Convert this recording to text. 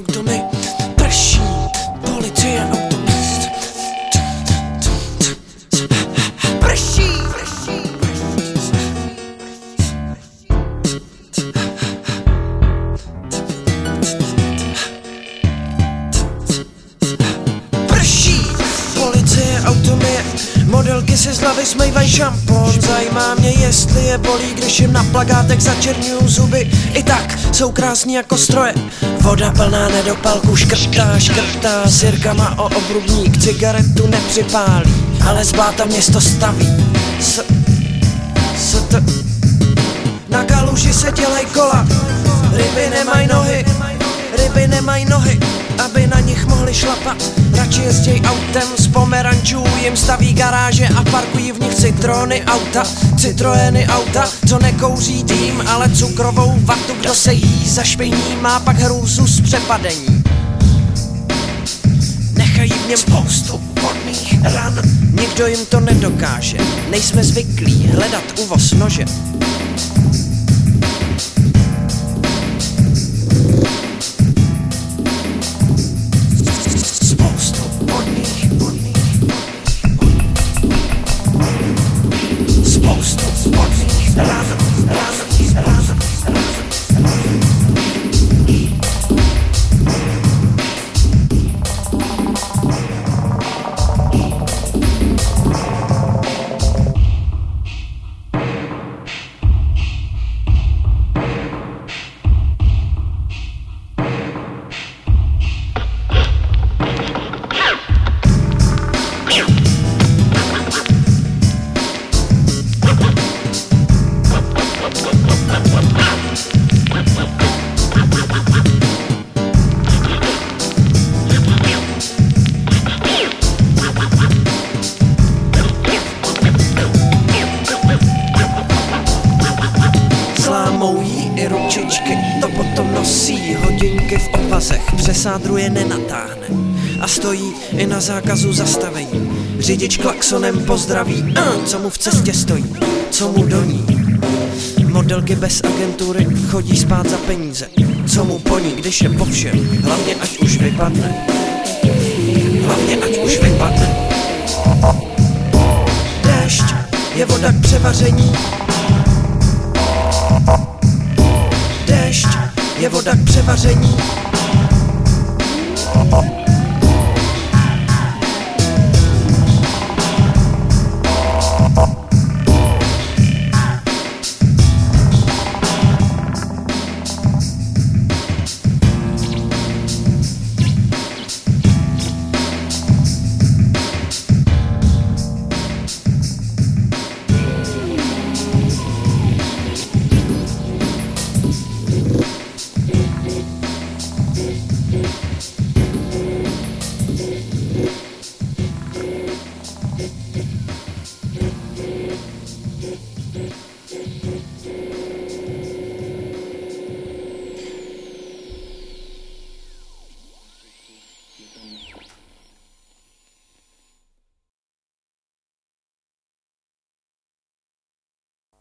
ordonné smejvaj šampon. Zajímá mě, jestli je bolí, když jim na plagátech začerňují zuby. I tak jsou krásní jako stroje. Voda plná nedopalku škrtá, škrtá. Sirkama o obrubník cigaretu nepřipálí. Ale zbáta město staví. S, s t, na kaluži se dělej kola. Ryby nemají nohy, ryby nemají nohy Aby na nich mohli šlapat Radši jezděj autem z pomerančů Jim staví garáže a parkují v nich citrony auta. Citroeny auta, co nekouří dým Ale cukrovou vatu, kdo se jí za špiní Má pak hrůzu z přepadení. Nechají v něm spoustu vodných ran. Nikdo jim to nedokáže. Nejsme zvyklí hledat uvoz nože hodinky v opazech, přesádruje nenatáhne a stojí i na zákazu zastavení. Řidič klaksonem pozdraví, co mu v cestě stojí, co mu do ní. Modelky bez agentury chodí spát za peníze, co mu po ní, když je po všem, hlavně ať už vypadne. Hlavně ať už vypadne. Déšť je voda k převaření, je voda k převaření.